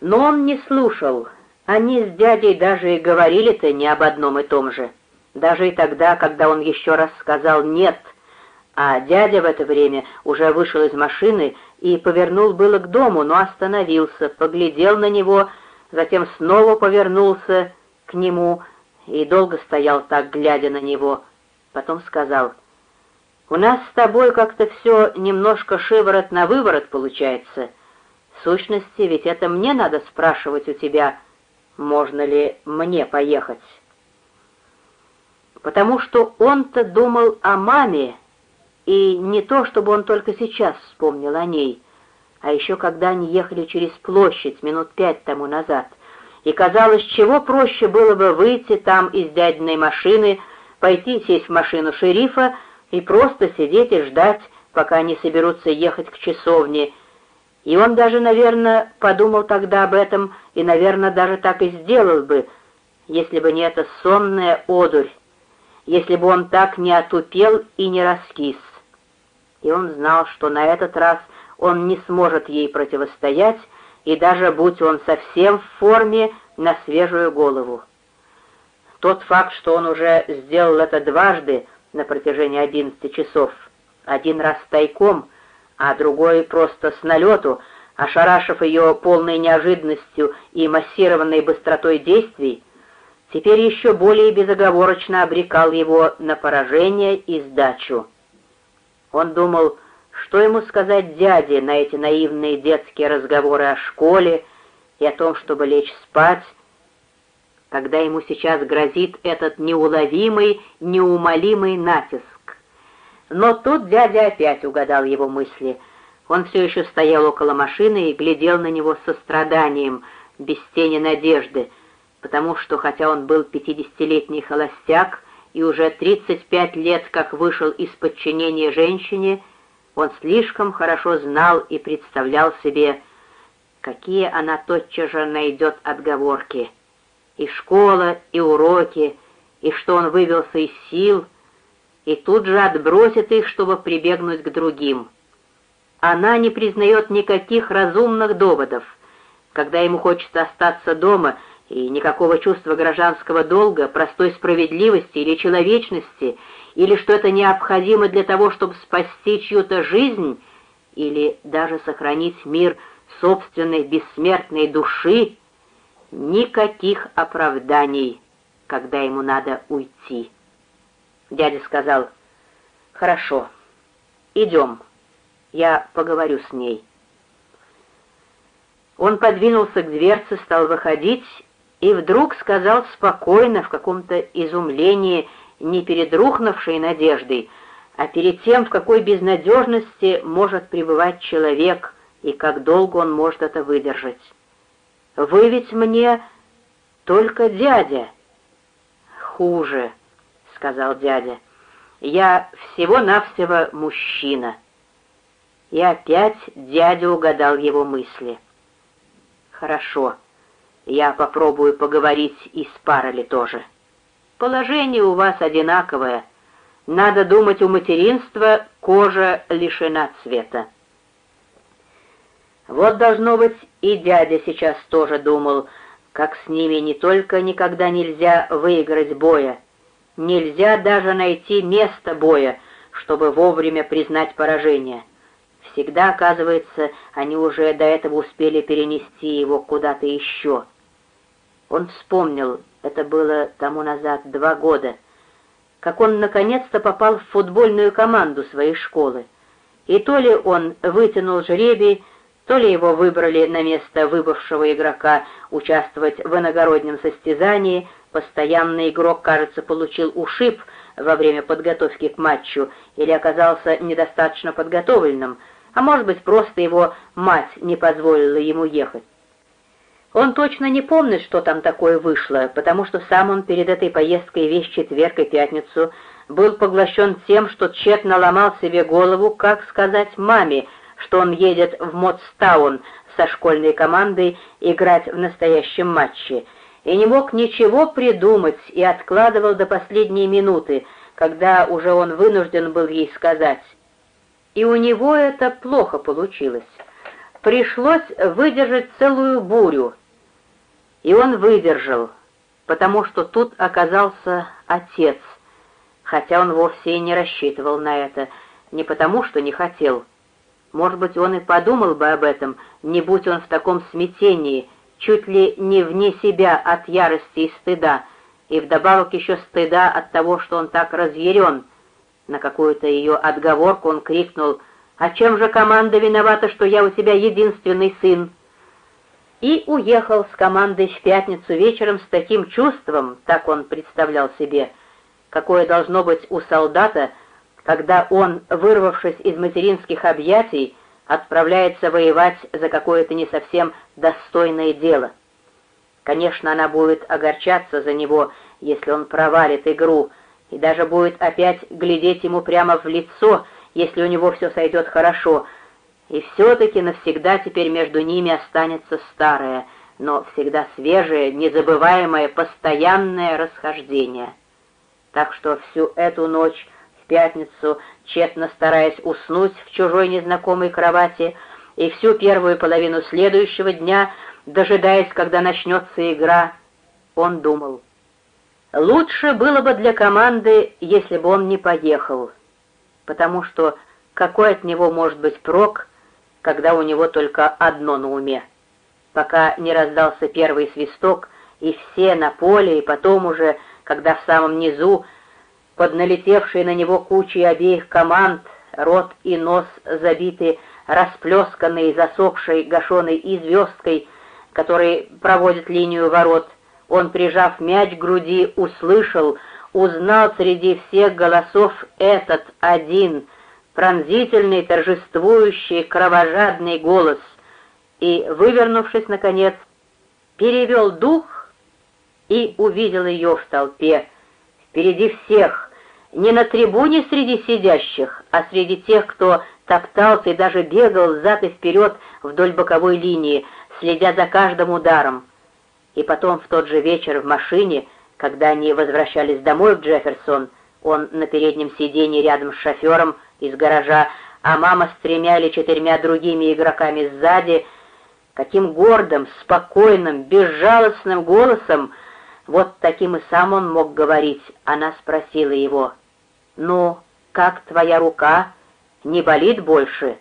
Но он не слушал. Они с дядей даже и говорили-то не об одном и том же. Даже и тогда, когда он еще раз сказал «нет», а дядя в это время уже вышел из машины и повернул было к дому, но остановился, поглядел на него, затем снова повернулся к нему и долго стоял так, глядя на него. Потом сказал, «У нас с тобой как-то все немножко шиворот на выворот получается. В сущности, ведь это мне надо спрашивать у тебя, можно ли мне поехать». Потому что он-то думал о маме, и не то, чтобы он только сейчас вспомнил о ней, а еще когда они ехали через площадь минут пять тому назад, и казалось, чего проще было бы выйти там из дядиной машины, пойти сесть в машину шерифа и просто сидеть и ждать, пока они соберутся ехать к часовне. И он даже, наверное, подумал тогда об этом, и, наверное, даже так и сделал бы, если бы не эта сонная одурь, если бы он так не отупел и не раскис и он знал, что на этот раз он не сможет ей противостоять, и даже будь он совсем в форме, на свежую голову. Тот факт, что он уже сделал это дважды на протяжении одиннадцати часов, один раз тайком, а другой просто с налету, ошарашив ее полной неожиданностью и массированной быстротой действий, теперь еще более безоговорочно обрекал его на поражение и сдачу. Он думал, что ему сказать дяде на эти наивные детские разговоры о школе и о том, чтобы лечь спать, когда ему сейчас грозит этот неуловимый, неумолимый натиск. Но тут дядя опять угадал его мысли. Он все еще стоял около машины и глядел на него со страданием, без тени надежды, потому что, хотя он был пятидесятилетний холостяк, и уже 35 лет как вышел из подчинения женщине, он слишком хорошо знал и представлял себе, какие она тотчас же найдет отговорки. И школа, и уроки, и что он вывелся из сил, и тут же отбросит их, чтобы прибегнуть к другим. Она не признает никаких разумных доводов. Когда ему хочется остаться дома — и никакого чувства гражданского долга, простой справедливости или человечности, или что это необходимо для того, чтобы спасти чью-то жизнь, или даже сохранить мир собственной бессмертной души, никаких оправданий, когда ему надо уйти. Дядя сказал, «Хорошо, идем, я поговорю с ней». Он подвинулся к дверце, стал выходить, и вдруг сказал спокойно, в каком-то изумлении, не перед рухнувшей надеждой, а перед тем, в какой безнадежности может пребывать человек и как долго он может это выдержать. «Вы ведь мне только дядя». «Хуже», — сказал дядя, — «я всего-навсего мужчина». И опять дядя угадал его мысли. «Хорошо». Я попробую поговорить и с Пароли тоже. Положение у вас одинаковое. Надо думать, у материнства кожа лишена цвета. Вот, должно быть, и дядя сейчас тоже думал, как с ними не только никогда нельзя выиграть боя, нельзя даже найти место боя, чтобы вовремя признать поражение. Всегда, оказывается, они уже до этого успели перенести его куда-то еще. Он вспомнил, это было тому назад два года, как он наконец-то попал в футбольную команду своей школы. И то ли он вытянул жребий, то ли его выбрали на место выбывшего игрока участвовать в иногороднем состязании, постоянный игрок, кажется, получил ушиб во время подготовки к матчу или оказался недостаточно подготовленным, а может быть, просто его мать не позволила ему ехать. Он точно не помнит, что там такое вышло, потому что сам он перед этой поездкой весь четверг и пятницу был поглощен тем, что тщетно ломал себе голову, как сказать маме, что он едет в Мотстаун со школьной командой играть в настоящем матче, и не мог ничего придумать и откладывал до последней минуты, когда уже он вынужден был ей сказать. И у него это плохо получилось. пришлось выдержать целую бурю, и он выдержал, потому что тут оказался отец, хотя он вовсе и не рассчитывал на это, не потому что не хотел. Может быть, он и подумал бы об этом, не будь он в таком смятении, чуть ли не вне себя от ярости и стыда, и вдобавок еще стыда от того, что он так разъярен. На какую-то ее отговорку он крикнул «А чем же команда виновата, что я у тебя единственный сын?» и уехал с командой в пятницу вечером с таким чувством, так он представлял себе, какое должно быть у солдата, когда он, вырвавшись из материнских объятий, отправляется воевать за какое-то не совсем достойное дело. Конечно, она будет огорчаться за него, если он провалит игру, и даже будет опять глядеть ему прямо в лицо, если у него все сойдет хорошо — и все-таки навсегда теперь между ними останется старое, но всегда свежее, незабываемое, постоянное расхождение. Так что всю эту ночь пятницу, тщетно стараясь уснуть в чужой незнакомой кровати, и всю первую половину следующего дня, дожидаясь, когда начнется игра, он думал. Лучше было бы для команды, если бы он не поехал, потому что какой от него может быть прок, когда у него только одно на уме. Пока не раздался первый свисток, и все на поле, и потом уже, когда в самом низу, под налетевшие на него кучей обеих команд, рот и нос забиты расплесканной, засохшей, гашеной звездкой, который проводит линию ворот, он, прижав мяч к груди, услышал, узнал среди всех голосов этот один — пронзительный, торжествующий, кровожадный голос и, вывернувшись, наконец, перевел дух и увидел ее в толпе, впереди всех, не на трибуне среди сидящих, а среди тех, кто топтался и даже бегал взад и вперед вдоль боковой линии, следя за каждым ударом. И потом в тот же вечер в машине, когда они возвращались домой в Джефферсон, он на переднем сиденье рядом с шофером из гаража, а мама с тремя или четырьмя другими игроками сзади, каким гордым, спокойным, безжалостным голосом, вот таким и сам он мог говорить, она спросила его, «Ну, как твоя рука? Не болит больше?»